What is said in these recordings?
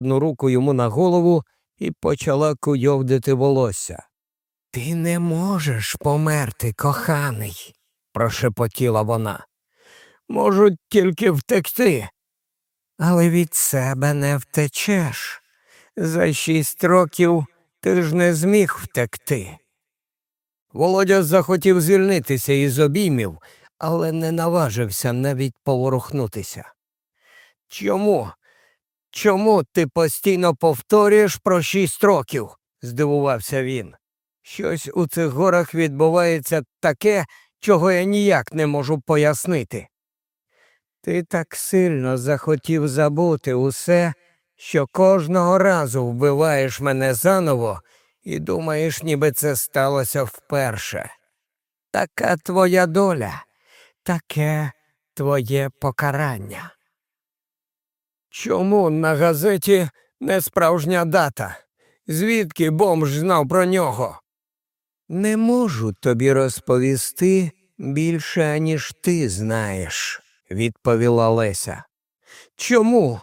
одну руку йому на голову і почала куйовдити волосся. Ти не можеш померти, коханий, прошепотіла вона. Можуть тільки втекти. Але від себе не втечеш. За шість років ти ж не зміг втекти. Володя захотів звільнитися із обіймів, але не наважився навіть поворухнутися. Чому? Чому ти постійно повторюєш про шість років? здивувався він. Щось у цих горах відбувається таке, чого я ніяк не можу пояснити. Ти так сильно захотів забути усе, що кожного разу вбиваєш мене заново і думаєш, ніби це сталося вперше. Така твоя доля, таке твоє покарання. Чому на газеті не справжня дата? Звідки бомж знав про нього? Не можу тобі розповісти більше, ніж ти знаєш, відповіла Леся. Чому?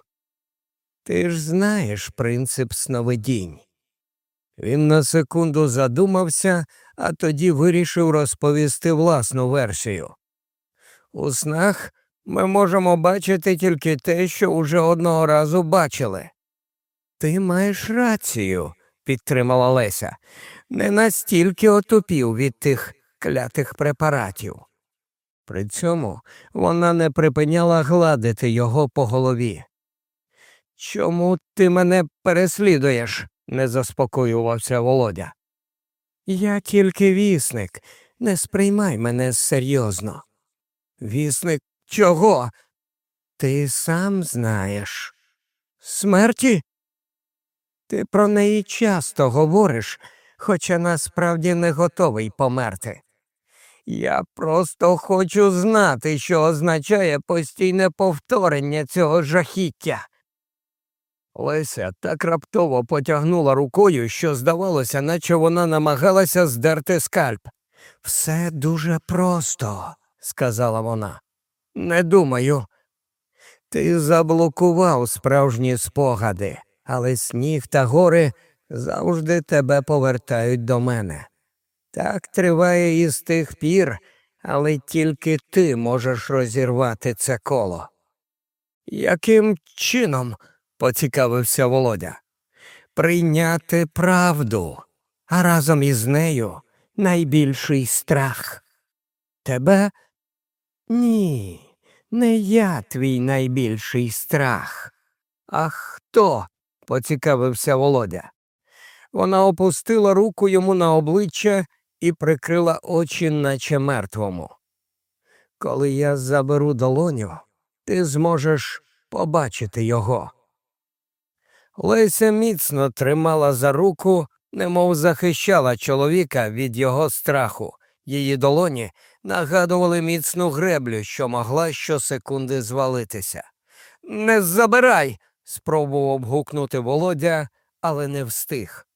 Ти ж знаєш принцип сновидінь. Він на секунду задумався, а тоді вирішив розповісти власну версію. У снах ми можемо бачити тільки те, що уже одного разу бачили. Ти маєш рацію, підтримала Леся, не настільки отупів від тих клятих препаратів. При цьому вона не припиняла гладити його по голові. Чому ти мене переслідуєш? не заспокоювався Володя. Я тільки вісник, не сприймай мене серйозно. Вісник чого? Ти сам знаєш. Смерті? Ти про неї часто говориш, хоча насправді не готовий померти. Я просто хочу знати, що означає постійне повторення цього жахіття. Леся так раптово потягнула рукою, що здавалося, наче вона намагалася здерти скальп. Все дуже просто, сказала вона. Не думаю. Ти заблокував справжні спогади, але сніг та гори завжди тебе повертають до мене. Так триває із тих пір, але тільки ти можеш розірвати це коло. Яким чином? поцікавився Володя. Прийняти правду, а разом із нею найбільший страх. Тебе? Ні, не я твій найбільший страх. А хто? поцікавився Володя. Вона опустила руку йому на обличчя і прикрила очі, наче мертвому. Коли я заберу долоню, ти зможеш побачити його. Леся міцно тримала за руку, немов захищала чоловіка від його страху. Її долоні нагадували міцну греблю, що могла щосекунди звалитися. Не забирай. спробував гукнути Володя, але не встиг.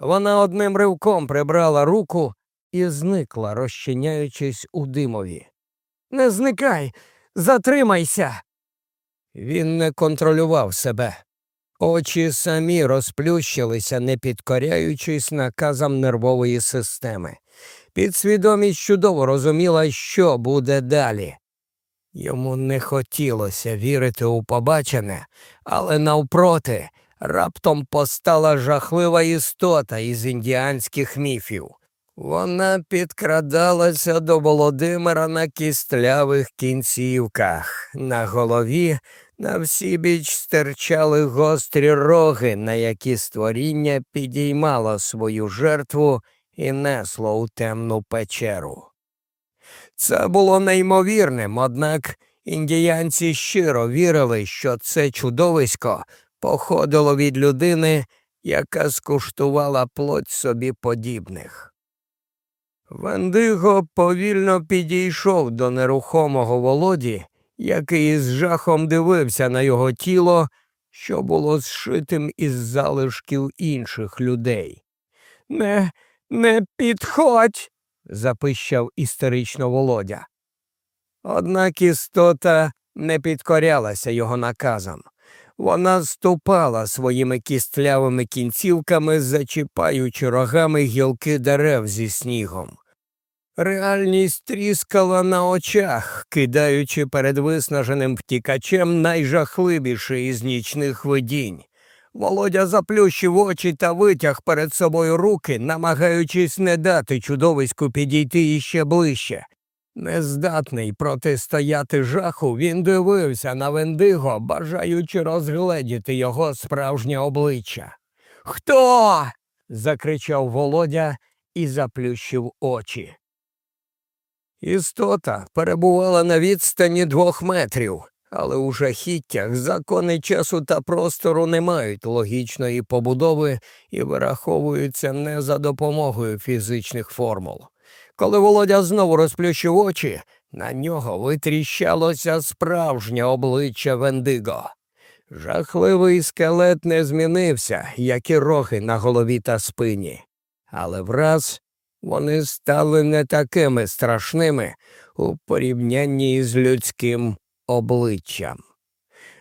Вона одним ривком прибрала руку і зникла, розчиняючись у димові. Не зникай, затримайся. Він не контролював себе. Очі самі розплющилися, не підкоряючись наказам нервової системи. Підсвідомість чудово розуміла, що буде далі. Йому не хотілося вірити у побачене, але навпроти раптом постала жахлива істота із індіанських міфів. Вона підкрадалася до Володимира на кістлявих кінцівках, на голові на всі біч стирчали гострі роги, на які створіння підіймало свою жертву і несло у темну печеру. Це було неймовірним, однак індіянці щиро вірили, що це чудовисько походило від людини, яка скуштувала плоть собі подібних. Вендиго повільно підійшов до нерухомого володі який з жахом дивився на його тіло, що було зшитим із залишків інших людей. Не, не підходь, запищав істерично Володя. Однак істота не підкорялася його наказам. Вона ступала своїми кістлявими кінцівками, зачіпаючи рогами гілки дерев зі снігом. Реальність тріскала на очах, кидаючи перед виснаженим втікачем найжахливіше із нічних видінь. Володя заплющив очі та витяг перед собою руки, намагаючись не дати чудовиську підійти іще ближче. Нездатний протистояти жаху, він дивився на Вендиго, бажаючи розгледіти його справжнє обличчя. Хто? закричав Володя і заплющив очі. Істота перебувала на відстані двох метрів, але у жахіттях закони часу та простору не мають логічної побудови і вираховуються не за допомогою фізичних формул. Коли Володя знову розплющив очі, на нього витріщалося справжнє обличчя Вендиго. Жахливий скелет не змінився, як і роги на голові та спині, але враз вони стали не такими страшними у порівнянні з людським обличчям.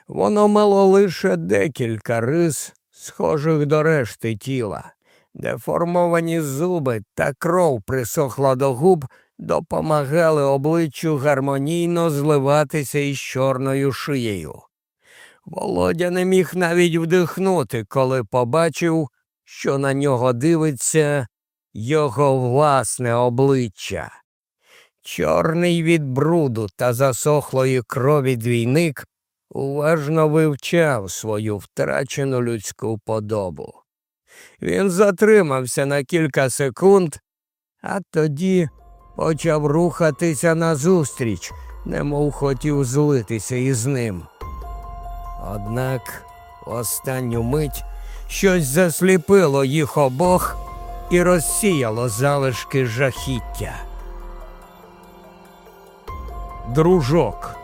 Воно мало лише декілька рис, схожих до решти тіла. Деформовані зуби та кров присохла до губ, допомагали обличчю гармонійно зливатися із чорною шиєю. Володя не міг навіть вдихнути, коли побачив, що на нього дивиться його власне обличчя. Чорний від бруду та засохлої крові двійник уважно вивчав свою втрачену людську подобу. Він затримався на кілька секунд, а тоді почав рухатися назустріч, немов хотів злитися із ним. Однак в останню мить щось засліпило їх обох і розсіяло залишки жахіття. Дружок.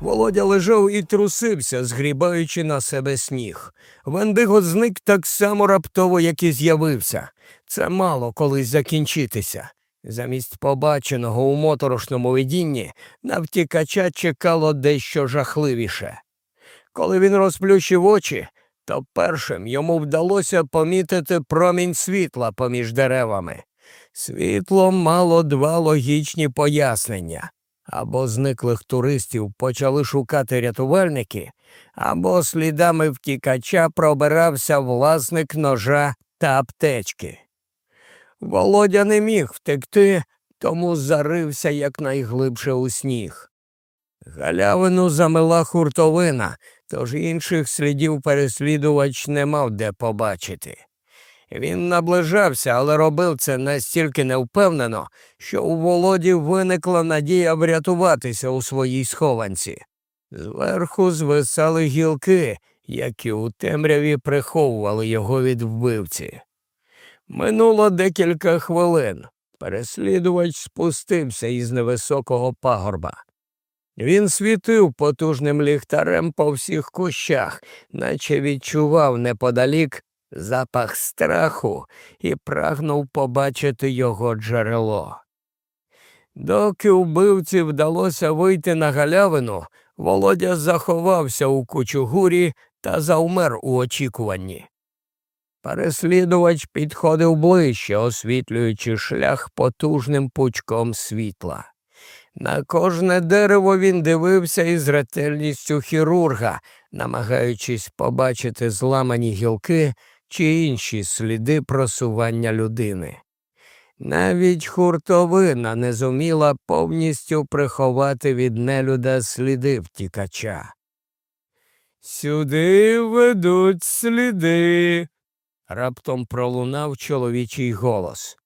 Володя лежав і трусився, згрібаючи на себе сніг. Вендиго зник так само раптово, як і з'явився. Це мало колись закінчитися. Замість побаченого у моторошному видінні на втікача чекало дещо жахливіше. Коли він розплющив очі, то першим йому вдалося помітити промінь світла поміж деревами. Світло мало два логічні пояснення. Або зниклих туристів почали шукати рятувальники, або слідами втікача пробирався власник ножа та аптечки. Володя не міг втекти, тому зарився якнайглибше у сніг. Галявину замила хуртовина, тож інших слідів переслідувач не мав де побачити. Він наближався, але робив це настільки невпевнено, що у володі виникла надія врятуватися у своїй схованці. Зверху звисали гілки, які у темряві приховували його від вбивці. Минуло декілька хвилин. Переслідувач спустився із невисокого пагорба. Він світив потужним ліхтарем по всіх кущах, наче відчував неподалік запах страху і прагнув побачити його джерело. Доки вбивці вдалося вийти на галявину, Володя заховався у кучугурі та завмер у очікуванні. Переслідувач підходив ближче, освітлюючи шлях потужним пучком світла. На кожне дерево він дивився із ретельністю хірурга, намагаючись побачити зламані гілки чи інші сліди просування людини. Навіть хуртовина не зуміла повністю приховати від нелюда сліди втікача. Сюди ведуть сліди, раптом пролунав чоловічий голос.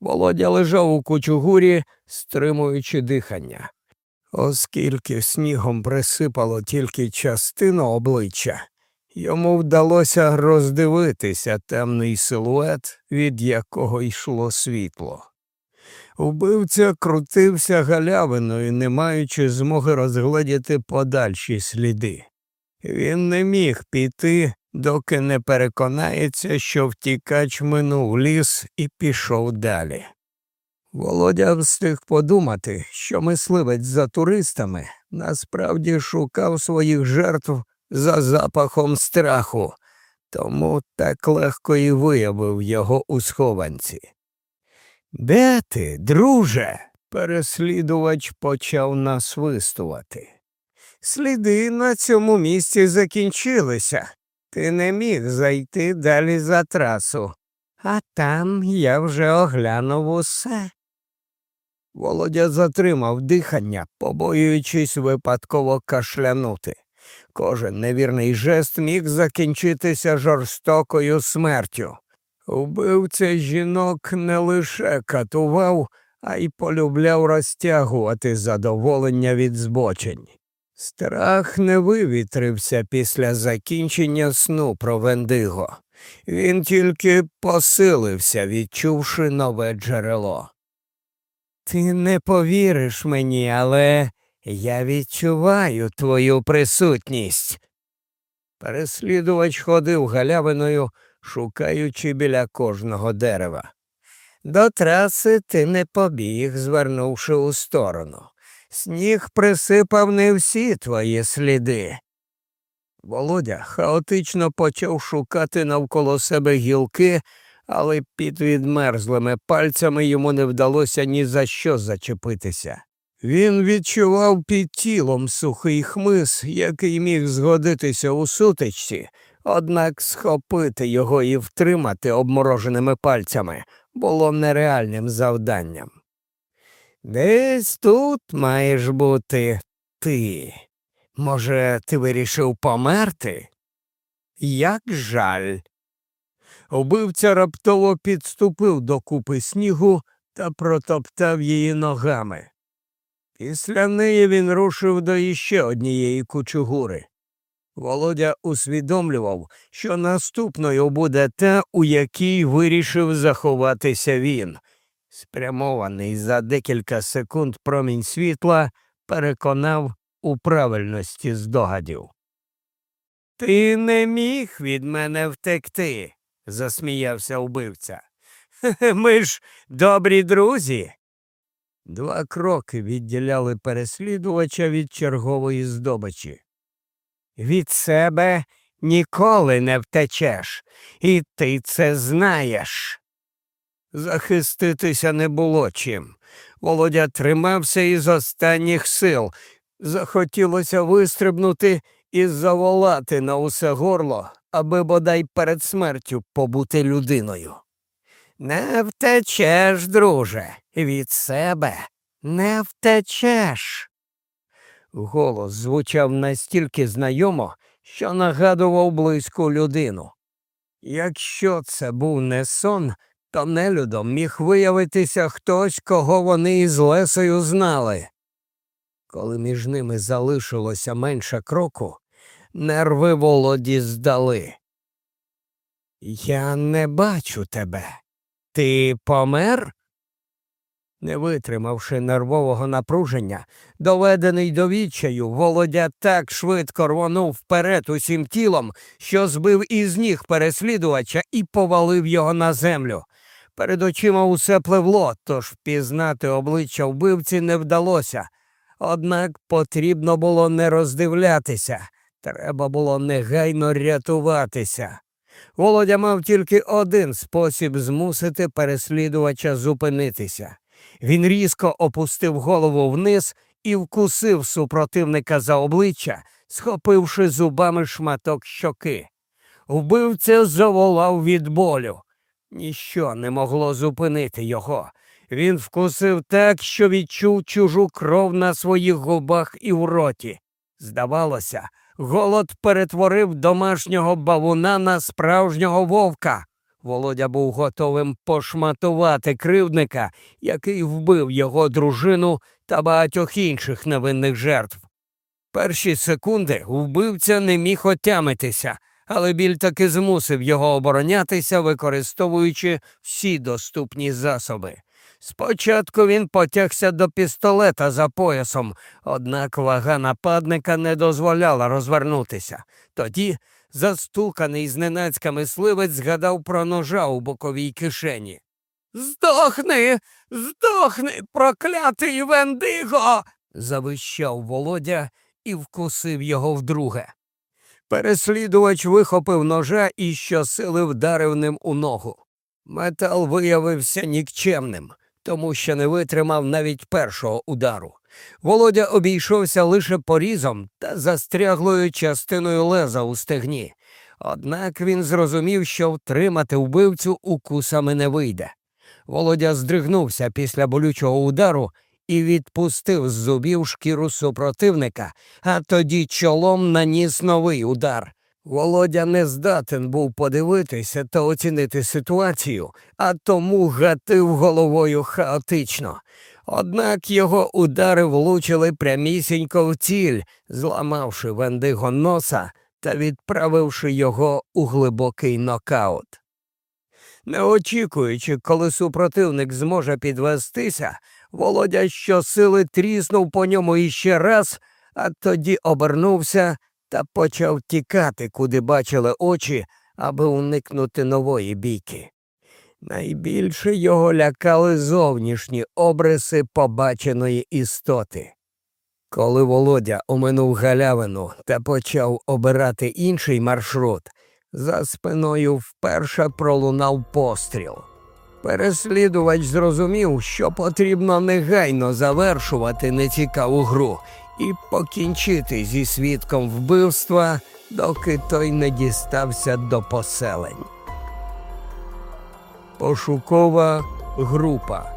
Володя лежав у кучугурі, стримуючи дихання. Оскільки снігом присипало тільки частину обличчя, йому вдалося роздивитися темний силует, від якого йшло світло. Вбивця крутився галявиною, не маючи змоги розгледіти подальші сліди. Він не міг піти, доки не переконається, що втікач минув ліс і пішов далі. Володя встиг подумати, що мисливець за туристами насправді шукав своїх жертв за запахом страху, тому так легко і виявив його у схованці. Де ти, друже? Переслідувач почав насвистувати. Сліди на цьому місці закінчилися. Ти не міг зайти далі за трасу, а там я вже оглянув усе. Володя затримав дихання, побоюючись випадково кашлянути. Кожен невірний жест міг закінчитися жорстокою смертю. Убивця жінок не лише катував, а й полюбляв розтягувати задоволення від збочень. Страх не вивітрився після закінчення сну про Вендиго. Він тільки посилився, відчувши нове джерело. Ти не повіриш мені, але я відчуваю твою присутність. Переслідувач ходив галявиною, шукаючи біля кожного дерева. До траси ти не побіг, звернувши у сторону. Сніг присипав не всі твої сліди. Володя хаотично почав шукати навколо себе гілки, але під відмерзлими пальцями йому не вдалося ні за що зачепитися. Він відчував під тілом сухий хмиз, який міг згодитися у сутичці, однак схопити його і втримати обмороженими пальцями було нереальним завданням. Десь тут маєш бути ти. Може, ти вирішив померти? Як жаль. Убивця раптово підступив до купи снігу та протоптав її ногами. Після неї він рушив до іще однієї кучугури. Володя усвідомлював, що наступною буде та, у якій вирішив заховатися він. Спрямований за декілька секунд промінь світла переконав у правильності здогадів. Ти не міг від мене втекти, засміявся вбивця. Ми ж добрі друзі. Два кроки відділяли переслідувача від чергової здобичі. Від себе ніколи не втечеш, і ти це знаєш. Захиститися не було чим. Володя тримався із останніх сил. Захотілося вистрибнути і заволати на усе горло, аби бодай перед смертю побути людиною. Не втечеш, друже, від себе не втечеш. Голос звучав настільки знайомо, що нагадував близьку людину. Якщо це був не сон, то нелюдом міг виявитися хтось, кого вони із Лесою знали. Коли між ними залишилося менше кроку, нерви володі здали. Я не бачу тебе. Ти помер? Не витримавши нервового напруження, доведений до відчаю, володя так швидко рвонув вперед усім тілом, що збив із ніг переслідувача і повалив його на землю. Перед очима усе пливло, тож впізнати обличчя вбивці не вдалося. Однак потрібно було не роздивлятися, треба було негайно рятуватися. Володя мав тільки один спосіб змусити переслідувача зупинитися. Він різко опустив голову вниз і вкусив супротивника за обличчя, схопивши зубами шматок щоки. Вбивця заволав від болю. Ніщо не могло зупинити його. Він вкусив так, що відчув чужу кров на своїх губах і в роті. Здавалося, голод перетворив домашнього бавуна на справжнього вовка. Володя був готовим пошматувати кривдника, який вбив його дружину та багатьох інших невинних жертв. Перші секунди вбивця не міг отямитися, але біль таки змусив його оборонятися, використовуючи всі доступні засоби. Спочатку він потягся до пістолета за поясом, однак вага нападника не дозволяла розвернутися. Тоді застуканий зненацька мисливець згадав про ножа у боковій кишені. Здохни, здохни, проклятий Вендиго. завищав Володя і вкусив його вдруге. Переслідувач вихопив ножа і щосили вдарив ним у ногу. Метал виявився нікчемним, тому що не витримав навіть першого удару. Володя обійшовся лише порізом та застряглою частиною леза у стегні. Однак він зрозумів, що втримати вбивцю укусами не вийде. Володя здригнувся після болючого удару і відпустив з зубів шкіру супротивника, а тоді чолом наніс новий удар. Володя не здатен був подивитися та оцінити ситуацію, а тому гатив головою хаотично. Однак його удари влучили прямісінько в ціль, зламавши Вендиго носа та відправивши його у глибокий нокаут. Не очікуючи, коли супротивник зможе підвестися, Володя щосили тріснув по ньому іще раз, а тоді обернувся та почав тікати, куди бачили очі, аби уникнути нової бійки. Найбільше його лякали зовнішні обриси побаченої істоти. Коли Володя оминув галявину та почав обирати інший маршрут, за спиною вперше пролунав постріл. Переслідувач зрозумів, що потрібно негайно завершувати нецікаву гру і покінчити зі свідком вбивства, доки той не дістався до поселень. Пошукова група.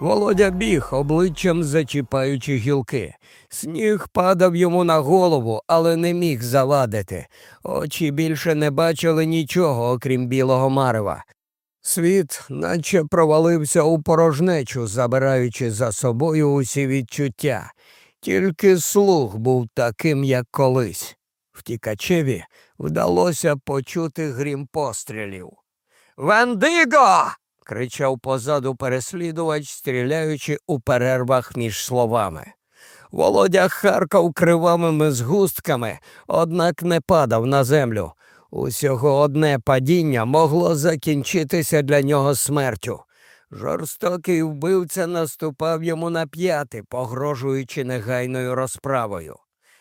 Володя біг, обличчям зачіпаючи гілки. Сніг падав йому на голову, але не міг завадити. Очі більше не бачили нічого, окрім білого марева. Світ наче провалився у порожнечу, забираючи за собою усі відчуття. Тільки слух був таким, як колись. Втікачеві вдалося почути грім пострілів. Вендиго. кричав позаду переслідувач, стріляючи у перервах між словами. Володя харкав кривавими згустками, однак не падав на землю. Усього одне падіння могло закінчитися для нього смертю. Жорстокий вбивця наступав йому на п'яти, погрожуючи негайною розправою.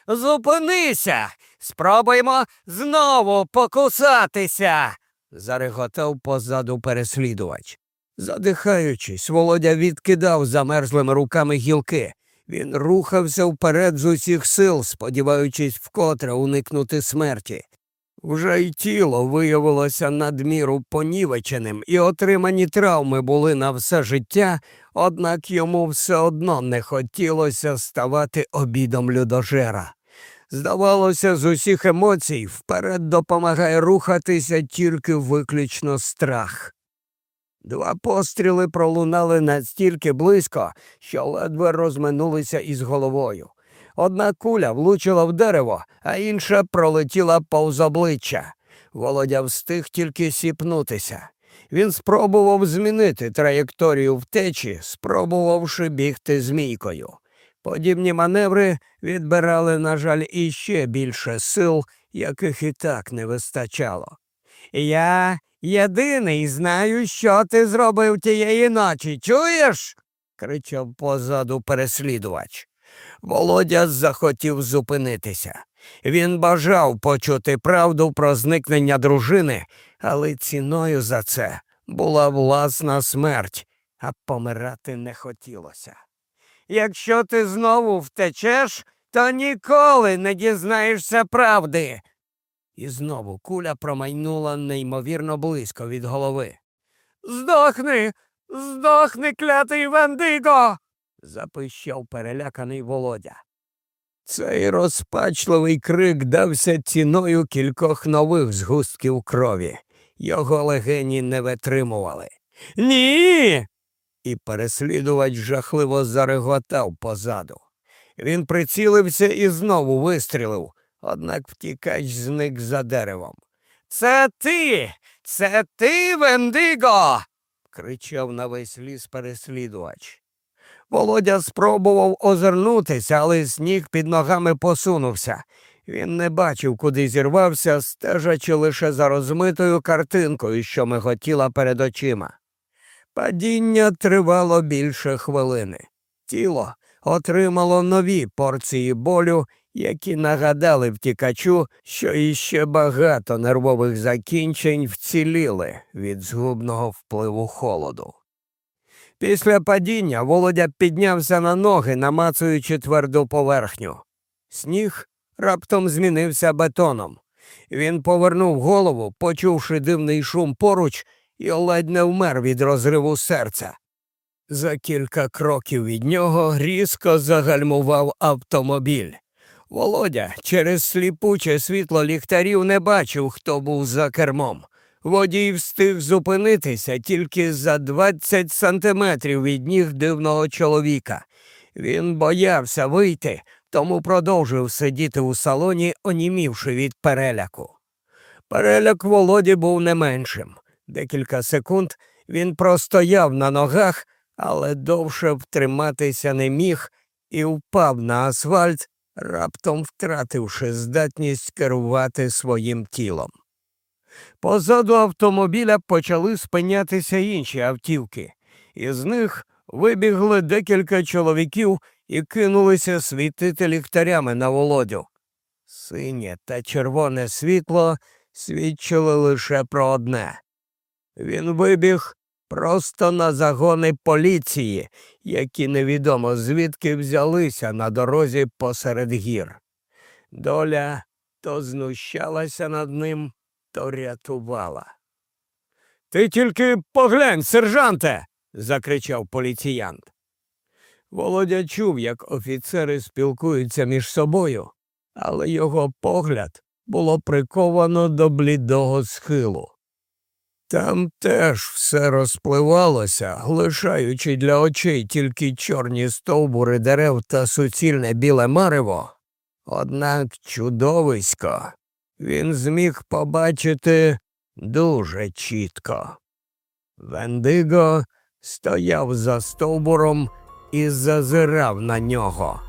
Зупинися, спробуємо знову покусатися. Зареготав позаду переслідувач. Задихаючись, Володя відкидав замерзлими руками гілки. Він рухався вперед з усіх сил, сподіваючись вкотре уникнути смерті. Вже й тіло виявилося надміру понівеченим, і отримані травми були на все життя, однак йому все одно не хотілося ставати обідом людожера. Здавалося, з усіх емоцій вперед допомагає рухатися тільки виключно страх. Два постріли пролунали настільки близько, що ледве розминулися із головою. Одна куля влучила в дерево, а інша пролетіла повз обличчя. Володя встиг тільки сіпнутися. Він спробував змінити траєкторію втечі, спробувавши бігти змійкою. Подібні маневри відбирали, на жаль, іще більше сил, яких і так не вистачало. Я єдиний знаю, що ти зробив тієї ночі, чуєш? кричав позаду переслідувач. Володя захотів зупинитися. Він бажав почути правду про зникнення дружини, але ціною за це була власна смерть, а помирати не хотілося. Якщо ти знову втечеш, то ніколи не дізнаєшся правди. І знову куля промайнула неймовірно близько від голови. Здохни, здохни, клятий Вендиго запищав переляканий Володя. Цей розпачливий крик дався ціною кількох нових згустків крові. Його легені не витримували. Ні. І переслідувач жахливо зареготав позаду. Він прицілився і знову вистрілив, однак втікач зник за деревом. Це ти, це ти, Вендиго. кричав на весь ліс переслідувач. Володя спробував озирнутися, але сніг під ногами посунувся. Він не бачив, куди зірвався, стежачи лише за розмитою картинкою, що миготіла перед очима. Падіння тривало більше хвилини. Тіло отримало нові порції болю, які нагадали втікачу, що іще багато нервових закінчень вціліли від згубного впливу холоду. Після падіння Володя піднявся на ноги, намацуючи тверду поверхню. Сніг раптом змінився бетоном. Він повернув голову, почувши дивний шум поруч, і ледь не вмер від розриву серця. За кілька кроків від нього різко загальмував автомобіль. Володя через сліпуче світло ліхтарів не бачив, хто був за кермом. Водій встиг зупинитися тільки за 20 сантиметрів від ніг дивного чоловіка. Він боявся вийти, тому продовжив сидіти у салоні, онімівши від переляку. Переляк Володі був не меншим. Декілька секунд він простояв на ногах, але довше втриматися не міг і впав на асфальт, раптом втративши здатність керувати своїм тілом. Позаду автомобіля почали спинятися інші автівки, із них вибігли декілька чоловіків і кинулися світити ліхтарями на володю. Синє та червоне світло свідчили лише про одне. Він вибіг просто на загони поліції, які невідомо звідки взялися на дорозі посеред гір. Доля то знущалася над ним, то рятувала. Ти тільки поглянь, сержанте. закричав поліціянт. Володя чув, як офіцери спілкуються між собою, але його погляд було приковано до блідого схилу. Там теж все розпливалося, лишаючи для очей тільки чорні стовбури дерев та суцільне біле марево. Однак чудовисько він зміг побачити дуже чітко. Вендиго стояв за стовбуром і зазирав на нього.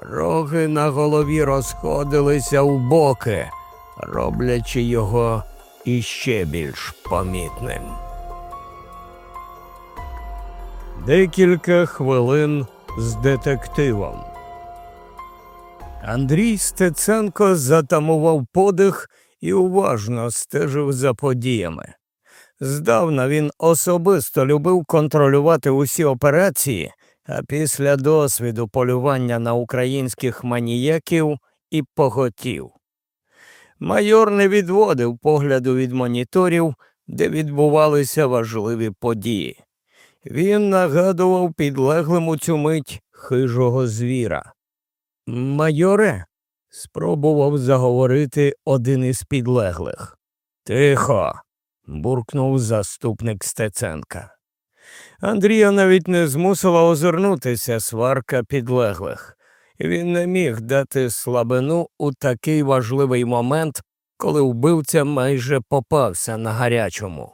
Роги на голові розходилися у боки, роблячи його іще більш помітним. Декілька хвилин з детективом. Андрій Стеценко затамував подих і уважно стежив за подіями. Здавна він особисто любив контролювати усі операції, а після досвіду полювання на українських маніяків і поготів. Майор не відводив погляду від моніторів, де відбувалися важливі події. Він нагадував підлеглим у цю мить хижого звіра. Майоре, спробував заговорити один із підлеглих. Тихо. буркнув заступник Стеценка. Андрія навіть не змусила озирнутися сварка підлеглих. Він не міг дати слабину у такий важливий момент, коли вбивця майже попався на гарячому.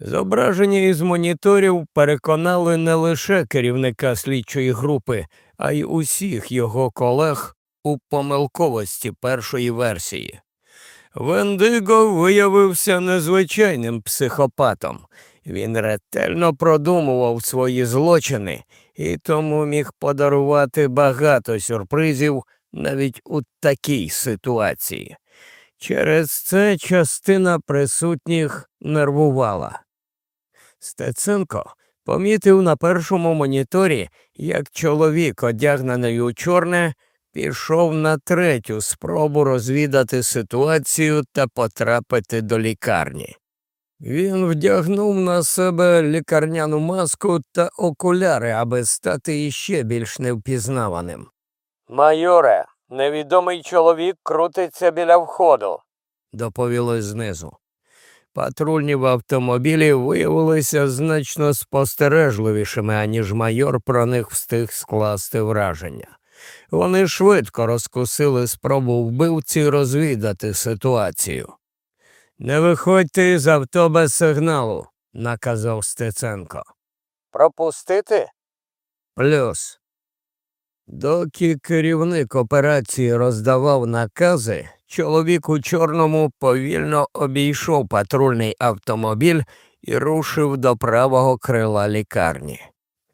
Зображення із моніторів переконали не лише керівника слідчої групи, а й усіх його колег у помилковості першої версії. Вендиго виявився незвичайним психопатом. Він ретельно продумував свої злочини і тому міг подарувати багато сюрпризів навіть у такій ситуації. Через це частина присутніх нервувала. Стеценко помітив на першому моніторі, як чоловік, одягнений у чорне, пішов на третю спробу розвідати ситуацію та потрапити до лікарні. Він вдягнув на себе лікарняну маску та окуляри, аби стати іще більш невпізнаваним. Майоре, невідомий чоловік крутиться біля входу, доповілось знизу. Патрульні в автомобілі виявилися значно спостережливішими, аніж майор про них встиг скласти враження. Вони швидко розкусили спробу вбивці розвідати ситуацію. Не виходьте з авто без сигналу, наказав Стеценко. Пропустити? Плюс. Доки керівник операції роздавав накази, чоловік у чорному повільно обійшов патрульний автомобіль і рушив до правого крила лікарні.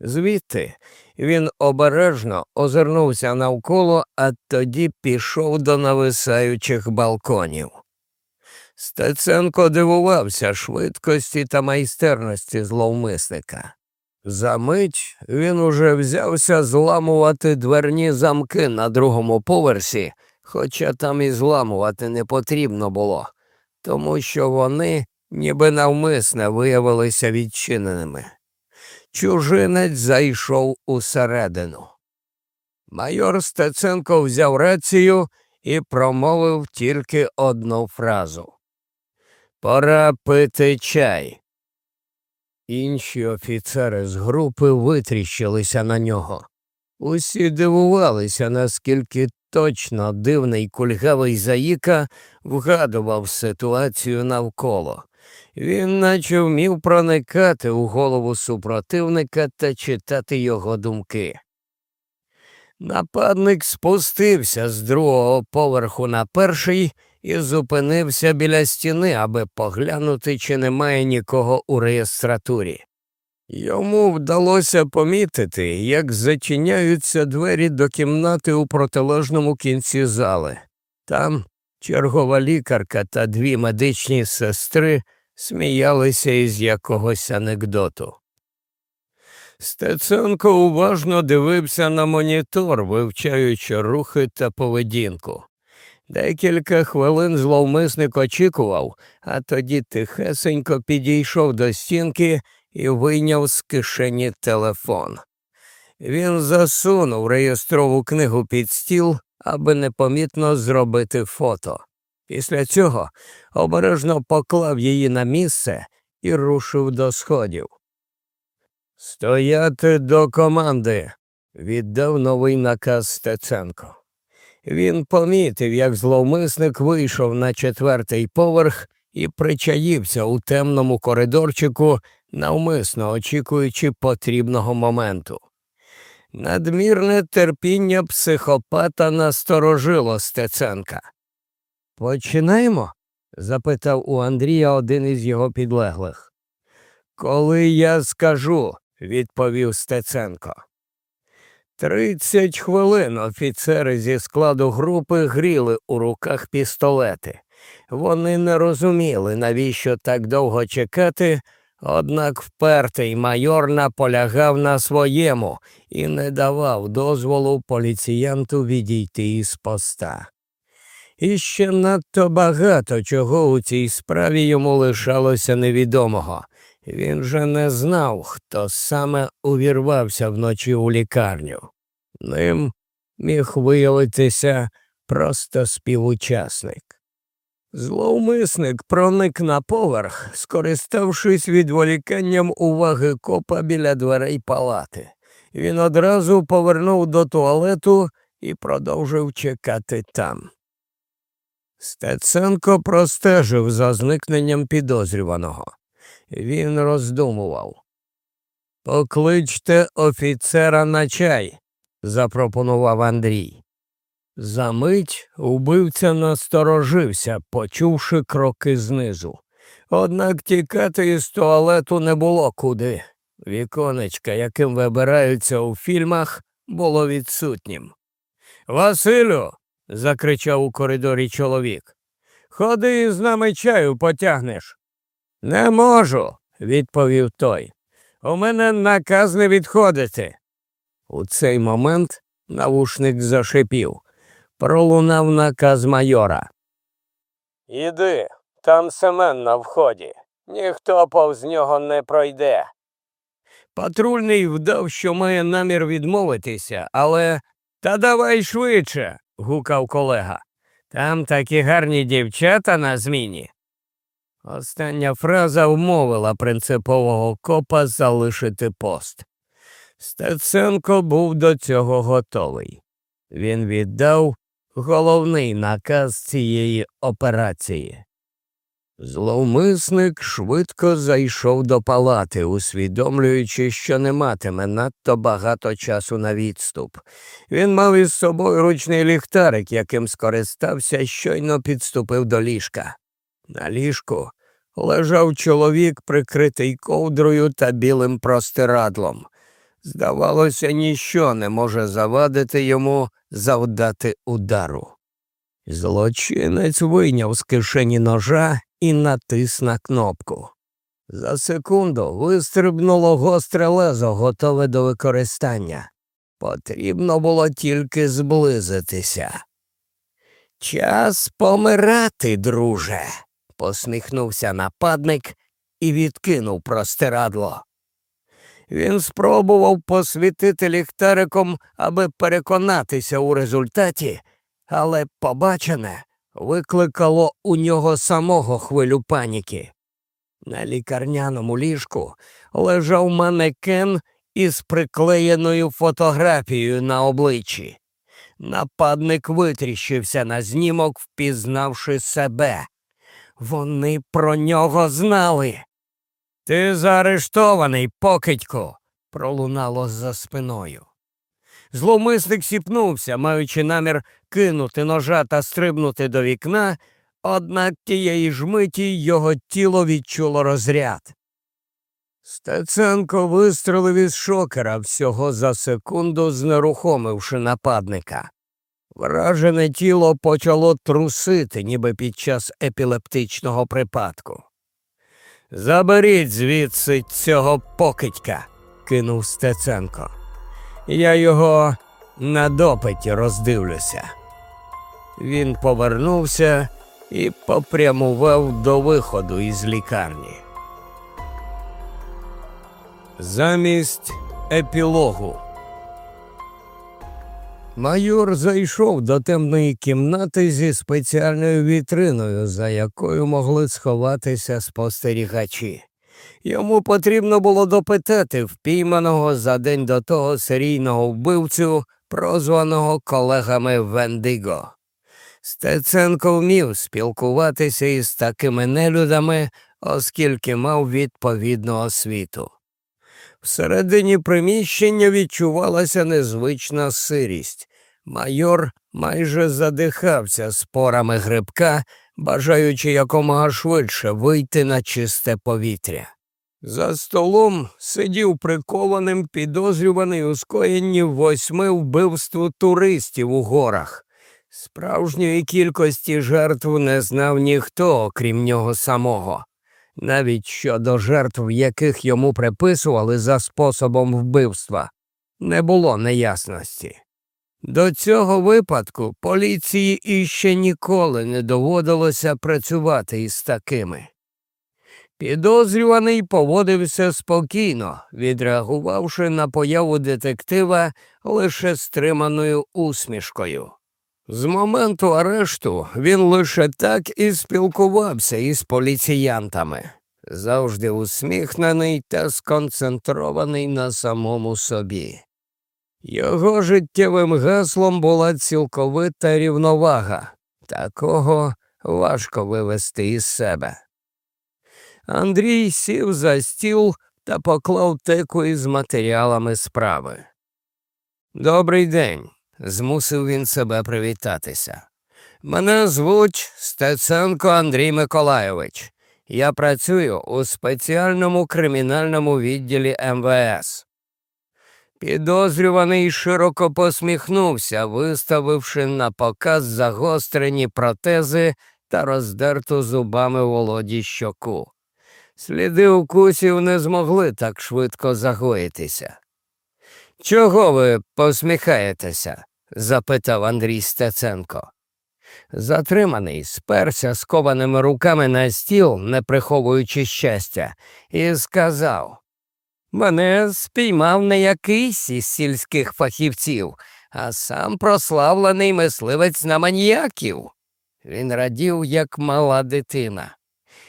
Звідти він обережно озирнувся навколо, а тоді пішов до нависаючих балконів. Стеценко дивувався швидкості та майстерності зловмисника. Замить він уже взявся зламувати дверні замки на другому поверсі, хоча там і зламувати не потрібно було, тому що вони ніби навмисне виявилися відчиненими. Чужинець зайшов усередину. Майор Стеценко взяв рацію і промовив тільки одну фразу Пора пити чай. Інші офіцери з групи витріщилися на нього. Усі дивувалися, наскільки точно дивний кульгавий заїка вгадував ситуацію навколо. Він наче вмів проникати у голову супротивника та читати його думки. Нападник спустився з другого поверху на перший і зупинився біля стіни, аби поглянути, чи немає нікого у реєстратурі. Йому вдалося помітити, як зачиняються двері до кімнати у протилежному кінці зали. Там чергова лікарка та дві медичні сестри сміялися із якогось анекдоту. Стеценко уважно дивився на монітор, вивчаючи рухи та поведінку. Декілька хвилин зловмисник очікував, а тоді тихесенько підійшов до стінки і вийняв з кишені телефон. Він засунув реєстрову книгу під стіл, аби непомітно зробити фото. Після цього обережно поклав її на місце і рушив до сходів. Стояти до команди, віддав новий наказ Стеценко. Він помітив, як зловмисник вийшов на четвертий поверх і причаївся у темному коридорчику, навмисно очікуючи потрібного моменту. Надмірне терпіння психопата насторожило Стеценка. Починаємо? запитав у Андрія один із його підлеглих. Коли я скажу, відповів Стеценко. Тридцять хвилин офіцери зі складу групи гріли у руках пістолети. Вони не розуміли, навіщо так довго чекати, однак впертий майор наполягав на своєму і не давав дозволу поліціянту відійти із поста. І ще надто багато чого у цій справі йому лишалося невідомого. Він же не знав, хто саме увірвався вночі у лікарню. Ним міг виявитися просто співучасник. Зловмисник проник на поверх, скориставшись відволіканням уваги копа біля дверей палати. Він одразу повернув до туалету і продовжив чекати там. Стеценко простежив за зникненням підозрюваного. Він роздумував. Покличте офіцера на чай, запропонував Андрій. Замить убивця насторожився, почувши кроки знизу. Однак тікати із туалету не було куди. Віконечка, яким вибираються у фільмах, було відсутнім. Василю. закричав у коридорі чоловік. Ходи з нами чаю потягнеш. Не можу, відповів той. У мене наказ не відходити. У цей момент навушник зашипів. Пролунав наказ майора. Іди, там Семен на вході. Ніхто повз нього не пройде. Патрульний вдав, що має намір відмовитися, але та давай швидше. гукав колега. Там такі гарні дівчата на зміні. Остання фраза вмовила принципового копа залишити пост. Стеценко був до цього готовий. Він віддав головний наказ цієї операції. Зловмисник швидко зайшов до палати, усвідомлюючи, що не матиме надто багато часу на відступ. Він мав із собою ручний ліхтарик, яким скористався, щойно підступив до ліжка. На ліжку лежав чоловік, прикритий ковдрою та білим простирадлом. Здавалося, ніщо не може завадити йому завдати удару. Злочинець вийняв з кишені ножа і натис на кнопку. За секунду вистрибнуло гостре лезо, готове до використання. Потрібно було тільки зблизитися. Час помирати, друже, посміхнувся нападник і відкинув простирадло. Він спробував посвітити ліхтариком, аби переконатися у результаті, але побачене викликало у нього самого хвилю паніки. На лікарняному ліжку лежав манекен із приклеєною фотографією на обличчі. Нападник витріщився на знімок, впізнавши себе. Вони про нього знали. Ти заарештований, покидьку, пролунало за спиною. Зловмисник сіпнувся, маючи намір кинути ножа та стрибнути до вікна, однак тієї ж миті його тіло відчуло розряд. Стеценко вистрелив із шокера всього за секунду, знерухомивши нападника. Вражене тіло почало трусити, ніби під час епілептичного припадку. Заберіть звідси цього покидька, кинув Стеценко. Я його на допиті роздивлюся. Він повернувся і попрямував до виходу із лікарні. Замість епілогу. Майор зайшов до темної кімнати зі спеціальною вітриною, за якою могли сховатися спостерігачі. Йому потрібно було допитати впійманого за день до того серійного вбивцю, прозваного колегами Вендиго. Стеценко вмів спілкуватися із такими нелюдами, оскільки мав відповідну освіту. Всередині приміщення відчувалася незвична сирість. Майор майже задихався спорами грибка, бажаючи якомога швидше вийти на чисте повітря. За столом сидів прикованим підозрюваний у скоєнні восьми вбивств туристів у горах. Справжньої кількості жертв не знав ніхто, окрім нього самого навіть щодо жертв, яких йому приписували за способом вбивства, не було неясності. До цього випадку поліції іще ніколи не доводилося працювати із такими. Підозрюваний поводився спокійно, відреагувавши на появу детектива лише стриманою усмішкою. З моменту арешту він лише так і спілкувався із поліціянтами, завжди усміхнений та сконцентрований на самому собі. Його життєвим гаслом була цілковита рівновага, такого важко вивести із себе. Андрій сів за стіл та поклав теку із матеріалами справи. Добрий день змусив він себе привітатися. Мене звуть Стеценко Андрій Миколайович. Я працюю у спеціальному кримінальному відділі МВС. Підозрюваний широко посміхнувся, виставивши на показ загострені протези та роздерту зубами володі щоку. Сліди укусів не змогли так швидко загоїтися. Чого ви посміхаєтеся? Запитав Андрій Стеценко. Затриманий, сперся скованими руками на стіл, не приховуючи щастя, і сказав Мене спіймав не якийсь із сільських фахівців, а сам прославлений мисливець на маніяків. Він радів, як мала дитина.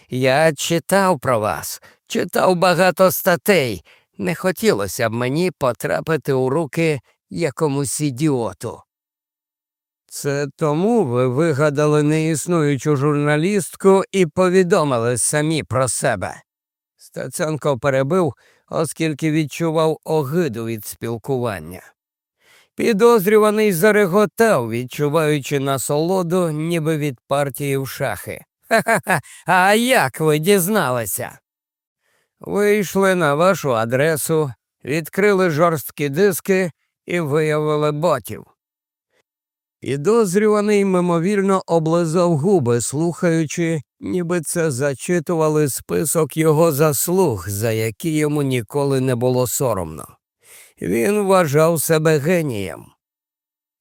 Я читав про вас, читав багато статей. Не хотілося б мені потрапити у руки якомусь ідіоту. Це тому ви вигадали неіснуючу журналістку і повідомили самі про себе. Стаценко перебив, оскільки відчував огиду від спілкування. Підозрюваний зареготав, відчуваючи насолоду, ніби від партії в шахи. Ха-ха-ха, а як ви дізналися? Вийшли на вашу адресу, відкрили жорсткі диски і виявили ботів. Підозрюваний мимовільно облизав губи, слухаючи, ніби це зачитували список його заслуг, за які йому ніколи не було соромно. Він вважав себе генієм.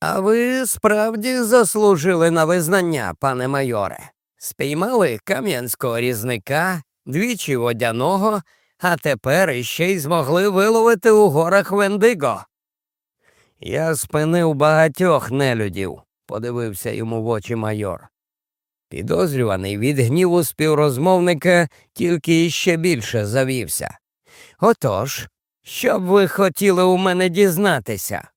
А ви справді заслужили на визнання, пане майоре. Спіймали кам'янського різника, двічі водяного, а тепер іще й змогли виловити у горах Вендиго. Я спинив багатьох нелюдів, подивився йому в очі майор. Підозрюваний від гніву співрозмовника тільки іще більше завівся. Отож, що б ви хотіли у мене дізнатися?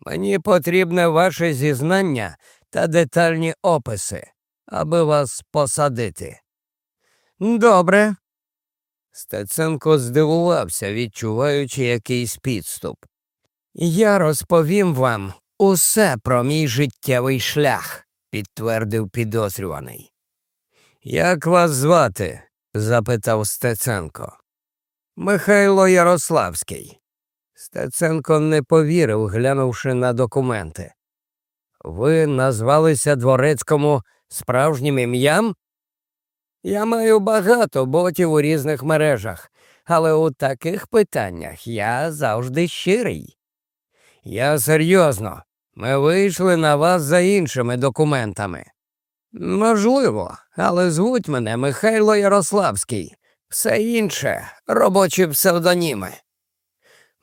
Мені потрібне ваше зізнання та детальні описи, аби вас посадити. Добре. Стеценко здивувався, відчуваючи якийсь підступ. Я розповім вам усе про мій життєвий шлях, підтвердив підозрюваний. Як вас звати? запитав Стеценко. Михайло Ярославський. Стеценко не повірив, глянувши на документи. Ви назвалися дворецькому справжнім ім'ям? Я маю багато ботів у різних мережах, але у таких питаннях я завжди щирий. Я серйозно, ми вийшли на вас за іншими документами. Можливо, але звуть мене Михайло Ярославський, все інше робочі псевдоніми.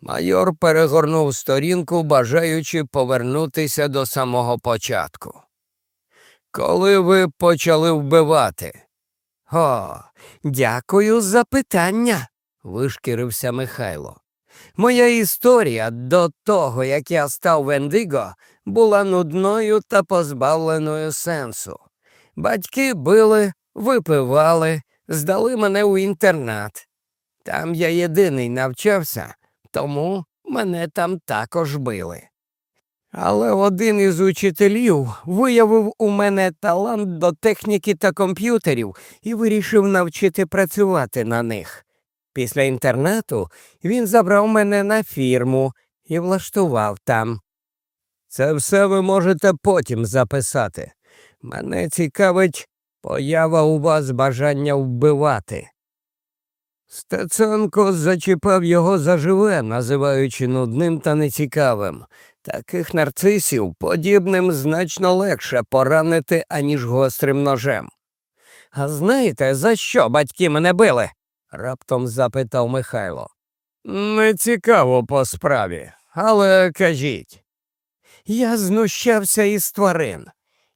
Майор перегорнув сторінку, бажаючи повернутися до самого початку. Коли ви почали вбивати? О, дякую за питання, вишкірився Михайло. Моя історія до того, як я став Вендиго, була нудною та позбавленою сенсу. Батьки били, випивали, здали мене у інтернат. Там я єдиний навчався, тому мене там також били. Але один із учителів виявив у мене талант до техніки та комп'ютерів і вирішив навчити працювати на них. Після інтернату він забрав мене на фірму і влаштував там. Це все ви можете потім записати. Мене цікавить поява у вас бажання вбивати. Стеценко зачіпав його заживе, називаючи нудним та нецікавим. Таких нарцисів подібним значно легше поранити, аніж гострим ножем. А знаєте, за що батьки мене били? Раптом запитав Михайло. Не цікаво по справі, але кажіть. Я знущався із тварин.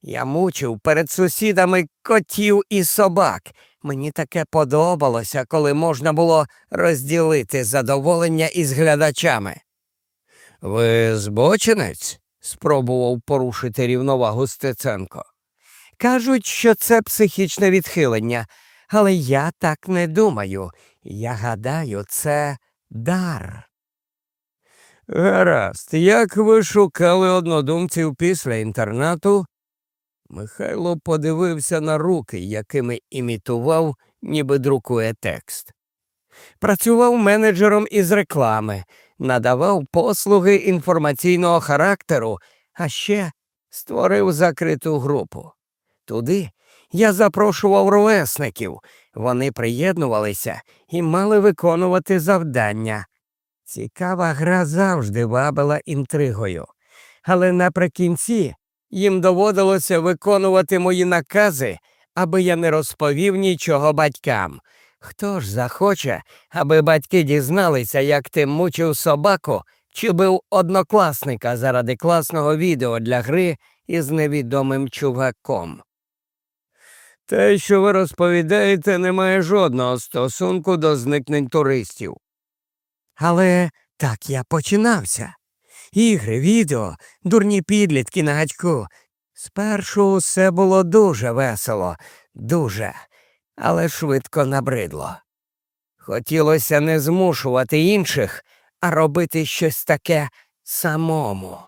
Я мучив перед сусідами котів і собак. Мені таке подобалося, коли можна було розділити задоволення із глядачами. Ви збочинець? спробував порушити рівновагу Стеценко. Кажуть, що це психічне відхилення, але я так не думаю. Я гадаю, це дар. Гаразд, як ви шукали однодумців після інтернату? Михайло подивився на руки, якими імітував, ніби друкує текст. Працював менеджером із реклами, надавав послуги інформаційного характеру, а ще створив закриту групу. Туди я запрошував ровесників, вони приєднувалися і мали виконувати завдання. Цікава гра завжди вабила інтригою, але наприкінці їм доводилося виконувати мої накази, аби я не розповів нічого батькам. Хто ж захоче, аби батьки дізналися, як ти мучив собаку чи бив однокласника заради класного відео для гри із невідомим чуваком? Те, що ви розповідаєте, не має жодного стосунку до зникнень туристів. Але так я починався. Ігри, відео, дурні підлітки на гачку. Спершу все було дуже весело, дуже, але швидко набридло. Хотілося не змушувати інших, а робити щось таке самому.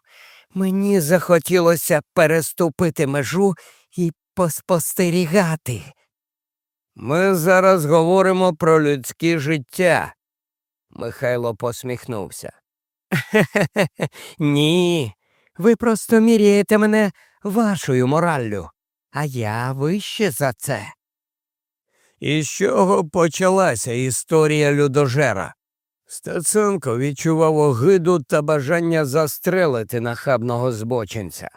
Мені захотілося переступити межу і поспостерігати. Ми зараз говоримо про людське життя. Михайло посміхнувся. Ні. Ви просто міряєте мене вашою мораллю, а я вище за це. І з чого почалася історія людожера? Стеценко відчував огиду та бажання застрелити нахабного збочинця.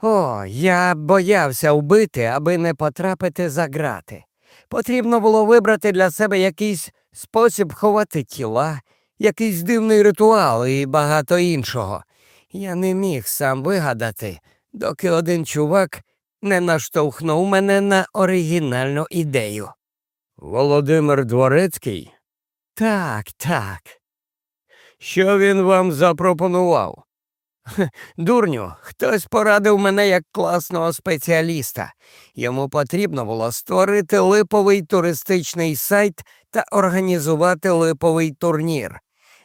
О, я боявся вбити, аби не потрапити за грати. Потрібно було вибрати для себе якийсь спосіб ховати тіла, якийсь дивний ритуал і багато іншого. Я не міг сам вигадати, доки один чувак не наштовхнув мене на оригінальну ідею. Володимир Дворецький? Так, так. Що він вам запропонував? Дурню, хтось порадив мене як класного спеціаліста. Йому потрібно було створити липовий туристичний сайт та організувати липовий турнір.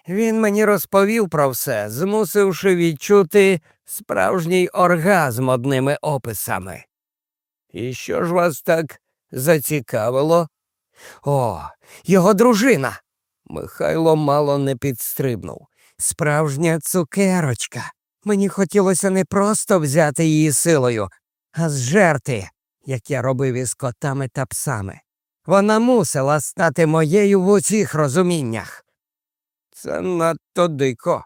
Він мені розповів про все, змусивши відчути справжній оргазм одними описами. І що ж вас так зацікавило? О, його дружина. Михайло мало не підстрибнув. Справжня цукерочка. Мені хотілося не просто взяти її силою, а зжерти, як я робив із котами та псами. Вона мусила стати моєю в усіх розуміннях. Це надто дико.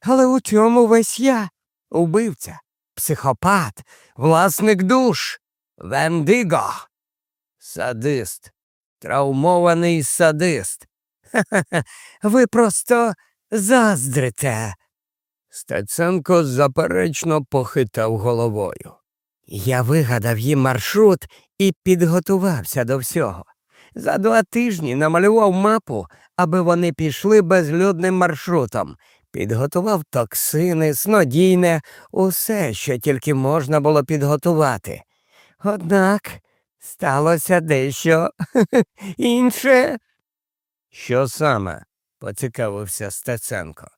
Але у чому весь я? Убивця, психопат, власник душ, вендиго, садист, травмований садист. Ха-ха-ха, ви просто заздрите. Стеценко заперечно похитав головою. Я вигадав їм маршрут і підготувався до всього. За два тижні намалював мапу, аби вони пішли безлюдним маршрутом, підготував токсини, снодійне, усе, що тільки можна було підготувати. Однак сталося дещо інше. Що саме? поцікавився Стеценко.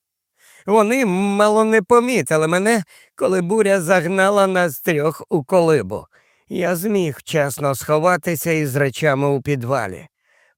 Вони мало не помітили мене, коли буря загнала нас трьох у колибу. Я зміг вчасно сховатися із речами у підвалі.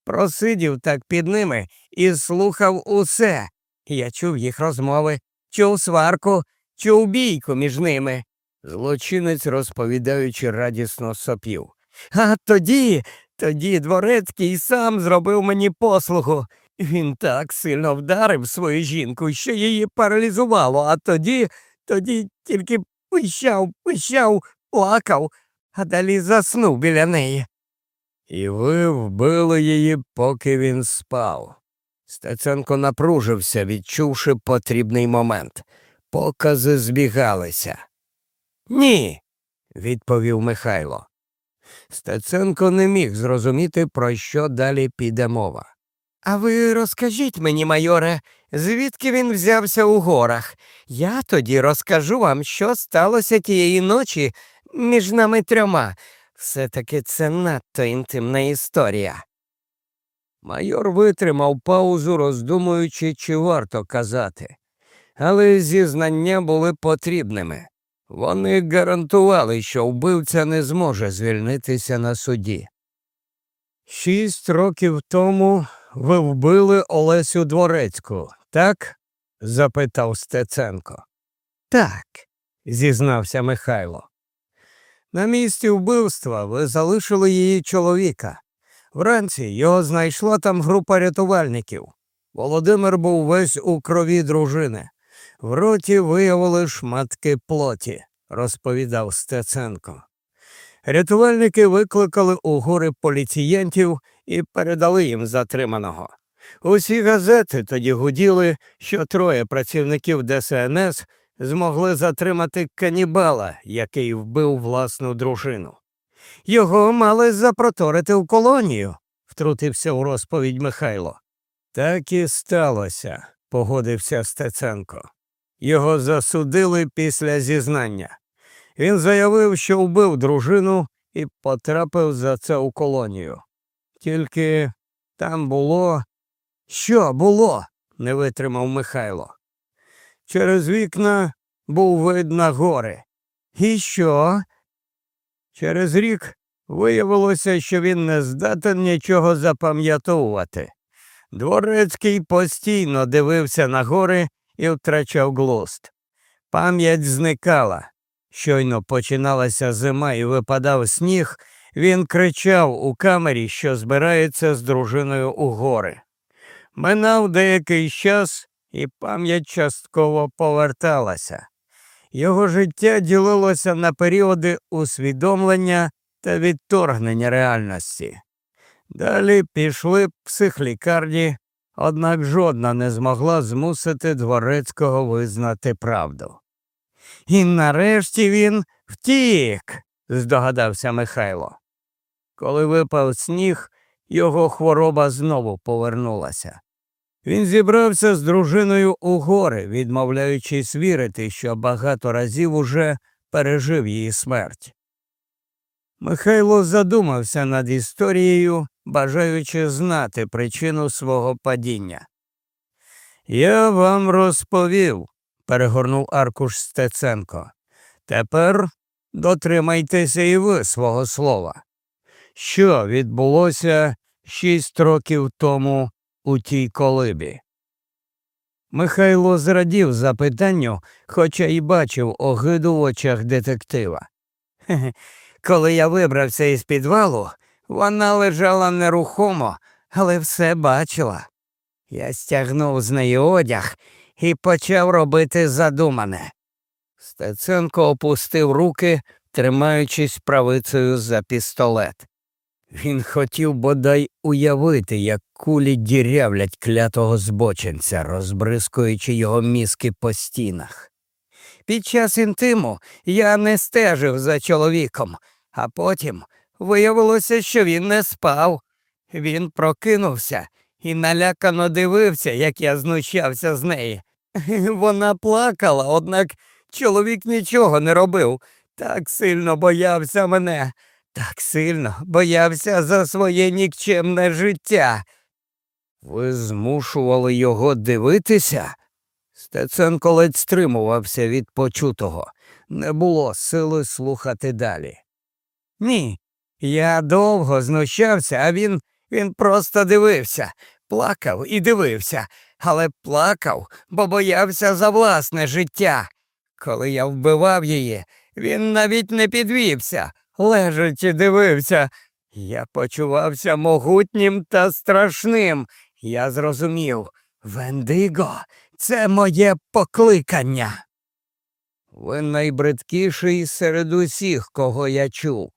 Просидів так під ними і слухав усе. Я чув їх розмови, чув сварку, чув бійку між ними. Злочинець, розповідаючи, радісно сопів. А тоді, тоді дворецький сам зробив мені послугу. Він так сильно вдарив свою жінку, що її паралізувало, а тоді, тоді тільки пищав, пищав, плакав, а далі заснув біля неї. І ви вбили її, поки він спав. Стеценко напружився, відчувши потрібний момент. Покази збігалися. Ні, відповів Михайло. Стеценко не міг зрозуміти, про що далі піде мова. А ви розкажіть мені, майоре, звідки він взявся у горах? Я тоді розкажу вам, що сталося тієї ночі між нами трьома. Все таки це надто інтимна історія. Майор витримав паузу, роздумуючи, чи варто казати, але зізнання були потрібними. Вони гарантували, що вбивця не зможе звільнитися на суді. Шість років тому ви вбили Олесю Дворецьку, так? запитав Стеценко. Так, зізнався Михайло. На місці вбивства ви залишили її чоловіка. Вранці його знайшла там група рятувальників. Володимир був весь у крові дружини. В роті виявили шматки плоті, розповідав Стеценко. Рятувальники викликали у гори поліцієнтів і передали їм затриманого. Усі газети тоді гуділи, що троє працівників ДСНС змогли затримати канібала, який вбив власну дружину. Його мали запроторити в колонію, втрутився у розповідь Михайло. Так і сталося, погодився Стеценко. Його засудили після зізнання. Він заявив, що вбив дружину і потрапив за це у колонію. Тільки там було. Що було? не витримав Михайло. Через вікна був вид на гори. І що? Через рік виявилося, що він не здатен нічого запам'ятовувати. Дворецький постійно дивився на гори і втрачав глузд. Пам'ять зникала. Щойно починалася зима і випадав сніг, він кричав у камері, що збирається з дружиною у гори. Минав деякий час, і пам'ять частково поверталася. Його життя ділилося на періоди усвідомлення та відторгнення реальності. Далі пішли психлікарні, однак жодна не змогла змусити дворецького визнати правду. І нарешті він втік, здогадався Михайло. Коли випав сніг, його хвороба знову повернулася. Він зібрався з дружиною у гори, відмовляючись вірити, що багато разів уже пережив її смерть. Михайло задумався над історією, бажаючи знати причину свого падіння. Я вам розповів, перегорнув аркуш Стеценко. Тепер дотримайтеся і ви свого слова. Що відбулося шість років тому у тій колибі? Михайло зрадів запитанню, хоча й бачив огиду в очах детектива. Коли я вибрався із підвалу, вона лежала нерухомо, але все бачила. Я стягнув з неї одяг і почав робити задумане. Стеценко опустив руки, тримаючись правицею за пістолет. Він хотів бодай уявити, як кулі дірявлять клятого збочинця, розбризкуючи його мізки по стінах. Під час інтиму я не стежив за чоловіком, а потім виявилося, що він не спав. Він прокинувся і налякано дивився, як я знущався з неї. Вона плакала, однак чоловік нічого не робив. Так сильно боявся мене, так сильно боявся за своє нікчемне життя. Ви змушували його дивитися? Стеценко ледь стримувався від почутого. Не було сили слухати далі. Ні, я довго знущався, а він він просто дивився, плакав і дивився, але плакав, бо боявся за власне життя. Коли я вбивав її, він навіть не підвівся, лежачи дивився. Я почувався могутнім та страшним. Я зрозумів Вендиго, це моє покликання. Ви найбридкіший серед усіх, кого я чув.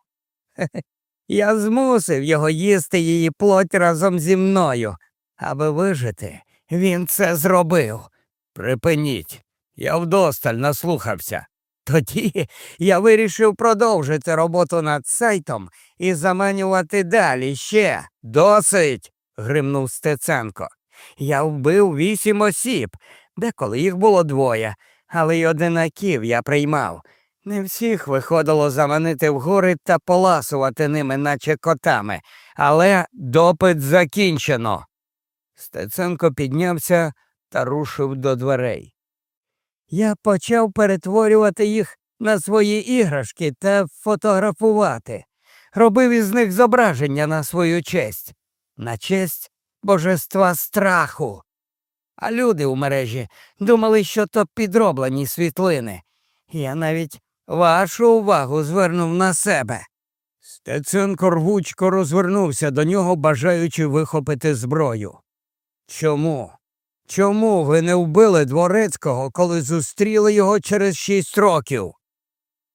Я змусив його їсти її плоть разом зі мною. Аби вижити, він це зробив. Припиніть. Я вдосталь наслухався. Тоді я вирішив продовжити роботу над сайтом і заманювати далі ще. Досить. гримнув Стеценко. Я вбив вісім осіб, деколи їх було двоє, але й одинаків я приймав. Не всіх виходило заманити в гори та поласувати ними, наче котами, але допит закінчено. Стеценко піднявся та рушив до дверей. Я почав перетворювати їх на свої іграшки та фотографувати, робив із них зображення на свою честь, на честь божества страху. А люди у мережі думали, що то підроблені світлини. Я навіть вашу увагу звернув на себе. Стеценко рвучко розвернувся до нього, бажаючи вихопити зброю. Чому? Чому ви не вбили дворецького, коли зустріли його через шість років?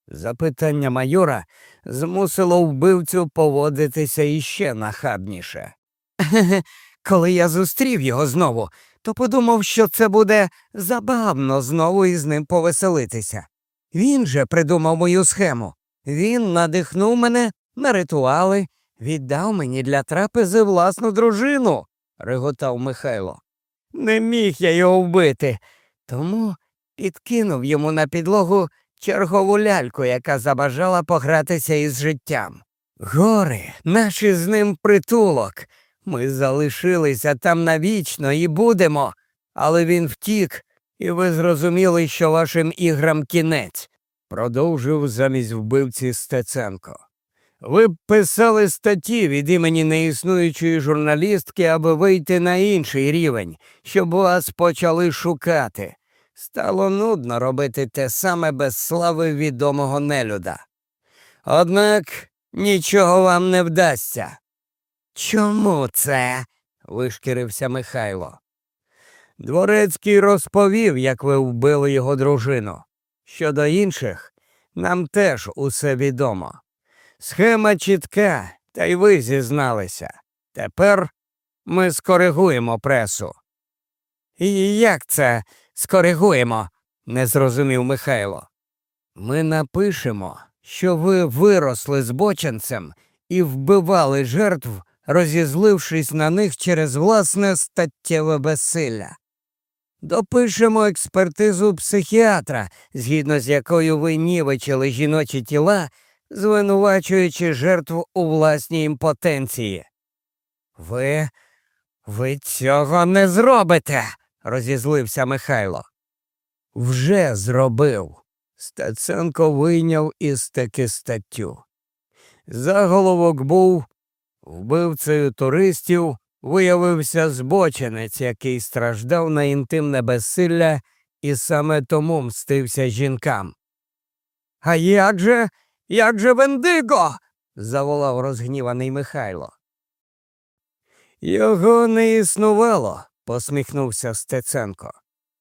Запитання майора змусило вбивцю поводитися іще нахабніше. Коли я зустрів його знову, то подумав, що це буде забавно знову із ним повеселитися. Він же придумав мою схему. Він надихнув мене на ритуали, віддав мені для трапези власну дружину, реготав Михайло. Не міг я його вбити, тому підкинув йому на підлогу чергову ляльку, яка забажала погратися із життям. Гори, наш із ним притулок. Ми залишилися там навічно і будемо, але він втік, і ви зрозуміли, що вашим іграм кінець, продовжив замість вбивці Стеценко. Ви б писали статті від імені неіснуючої журналістки, аби вийти на інший рівень, щоб вас почали шукати. Стало нудно робити те саме без слави відомого нелюда. Однак нічого вам не вдасться. Чому це? вишкірився Михайло. Дворецький розповів, як ви вбили його дружину. Щодо інших, нам теж усе відомо. Схема чітка, та й ви зізналися. Тепер ми скоригуємо пресу. І як це скоригуємо? не зрозумів Михайло. Ми напишемо, що ви виросли збоченцем і вбивали жертв, розізлившись на них через власне статтєве безсилля. Допишемо експертизу психіатра, згідно з якою ви нівечили жіночі тіла, звинувачуючи жертву у власній імпотенції. Ви ви цього не зробите, розізлився Михайло. Вже зробив. Стеценко вийняв із таки статтю. Заголовок був вбивцею туристів виявився збоченець, який страждав на інтимне безсилля і саме тому мстився жінкам. А як же, як же Вендиго? заволав розгніваний Михайло. Його не існувало, посміхнувся Стеценко.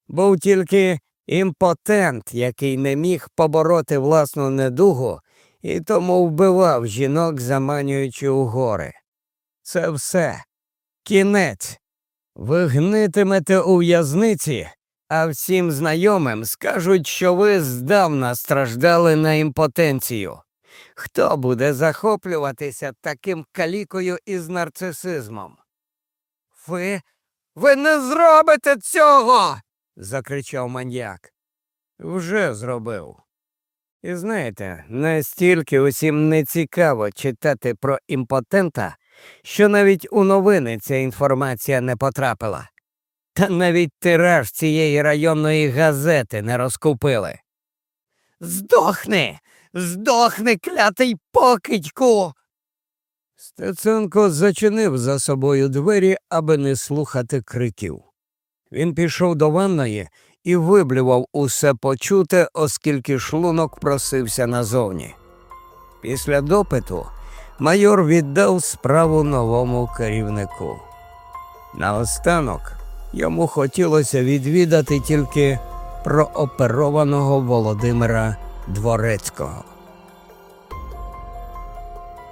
Був тільки імпотент, який не міг побороти власну недугу і тому вбивав жінок, заманюючи у гори. Це все. Кінець. Ви гнитимете у в'язниці, а всім знайомим скажуть, що ви здавна страждали на імпотенцію. Хто буде захоплюватися таким калікою із нарцисизмом? Ви ви не зробите цього. закричав маньяк. Вже зробив. І знаєте, настільки усім не цікаво читати про імпотента, що навіть у новини ця інформація не потрапила. Та навіть тираж цієї районної газети не розкупили. Здохни, здохни, клятий покидьку. Стеценко зачинив за собою двері, аби не слухати криків. Він пішов до ванної і виблював усе почуте, оскільки шлунок просився назовні. Після допиту майор віддав справу новому керівнику. Наостанок йому хотілося відвідати тільки прооперованого Володимира Дворецького.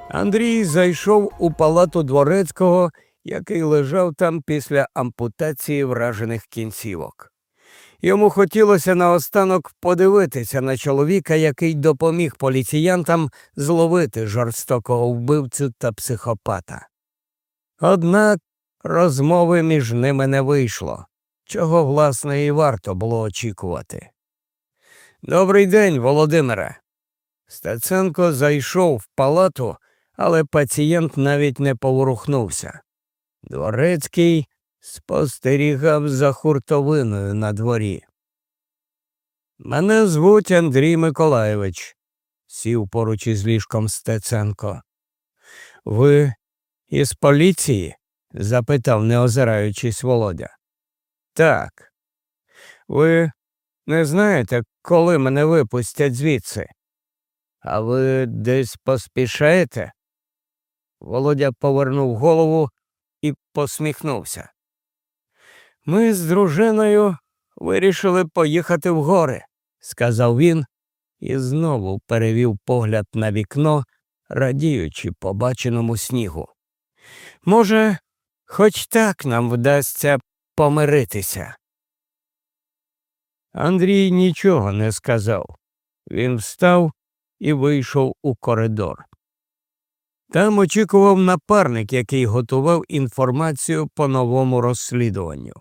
Андрій зайшов у палату дворецького, який лежав там після ампутації вражених кінцівок. Йому хотілося наостанок подивитися на чоловіка, який допоміг поліціянтам зловити жорстокого вбивцю та психопата. Однак розмови між ними не вийшло, чого, власне, і варто було очікувати. Добрий день, Володимире. Стеценко зайшов в палату, але пацієнт навіть не поворухнувся. Дворецький спостерігав за хуртовиною на дворі. Мене звуть Андрій Миколаєвич, сів поруч із ліжком Стеценко. Ви із поліції? Запитав, не озираючись Володя. Так. Ви не знаєте, коли мене випустять звідси? А ви десь поспішаєте? Володя повернув голову і посміхнувся. Ми з дружиною вирішили поїхати в гори, сказав він і знову перевів погляд на вікно, радіючи побаченому снігу. Може, хоч так нам вдасться помиритися. Андрій нічого не сказав. Він встав і вийшов у коридор. Там очікував напарник, який готував інформацію по новому розслідуванню.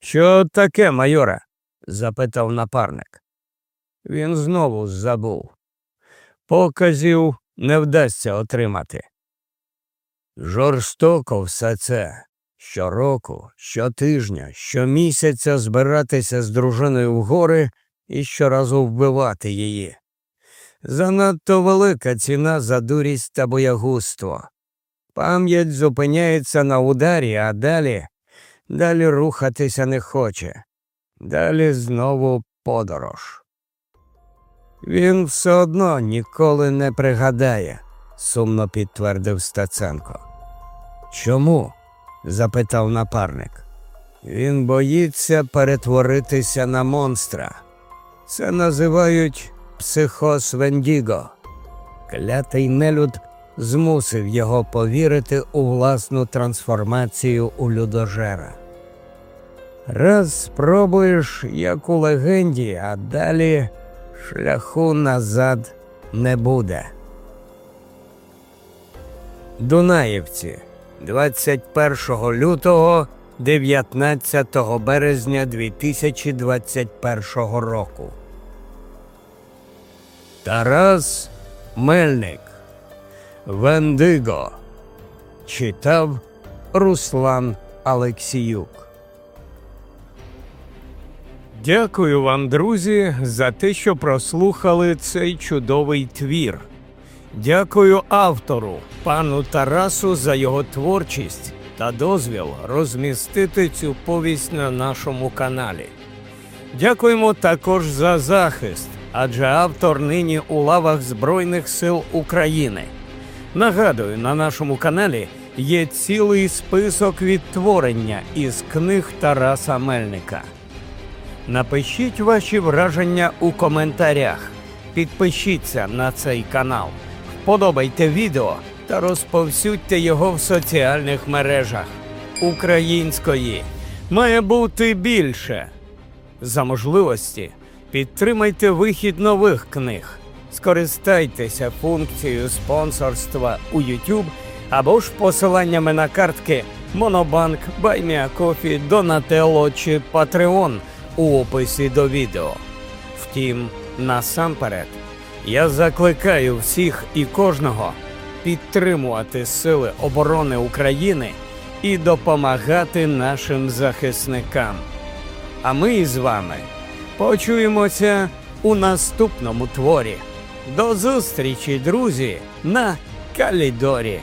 Що таке, майоре? запитав напарник. Він знову забув. Показів не вдасться отримати. Жорстоко все це щороку, щотижня, щомісяця збиратися з дружиною в гори і щоразу вбивати її. Занадто велика ціна за дурість та боягузтво. Пам'ять зупиняється на ударі, а далі далі рухатися не хоче. Далі знову подорож. Він все одно ніколи не пригадає, сумно підтвердив Стаценко. Чому? запитав напарник. Він боїться перетворитися на монстра. Це називають психоз Вендіго. Клятий нелюд змусив його повірити у власну трансформацію у людожера. Раз спробуєш, як у легенді, а далі шляху назад не буде. Дунаївці 21 лютого 19 березня 2021 року. Тарас Мельник Вендиго читав Руслан Алексіюк. Дякую вам, друзі, за те, що прослухали цей чудовий твір. Дякую автору, пану Тарасу, за його творчість та дозвіл розмістити цю повість на нашому каналі. Дякуємо також за захист, адже автор нині у лавах Збройних сил України. Нагадую, на нашому каналі є цілий список відтворення із книг Тараса Мельника. Напишіть ваші враження у коментарях. Підпишіться на цей канал, вподобайте відео та розповсюдьте його в соціальних мережах. Української має бути більше. За можливості підтримайте вихід нових книг, скористайтеся функцією спонсорства у YouTube або ж посиланнями на картки Монобанк, Buy Me a Coffee, Donatello чи Patreon у описі до відео. Втім, насамперед, я закликаю всіх і кожного підтримувати Сили оборони України і допомагати нашим захисникам. А ми з вами почуємося у наступному творі. До зустрічі, друзі, на Калідорі.